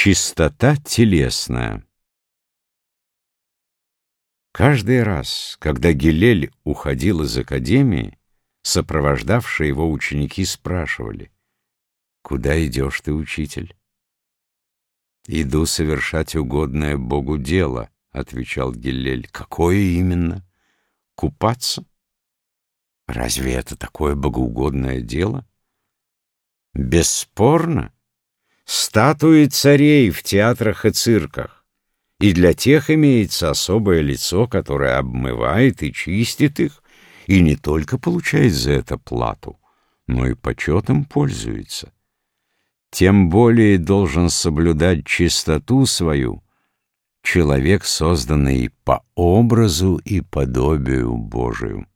Чистота телесная Каждый раз, когда Гилель уходил из академии, сопровождавшие его ученики спрашивали, «Куда идешь ты, учитель?» «Иду совершать угодное Богу дело», — отвечал Гилель. «Какое именно? Купаться? Разве это такое богоугодное дело?» «Бесспорно. Статуи царей в театрах и цирках и для тех имеется особое лицо, которое обмывает и чистит их, и не только получает за это плату, но и почетом пользуется. Тем более должен соблюдать чистоту свою человек, созданный по образу и подобию Божию.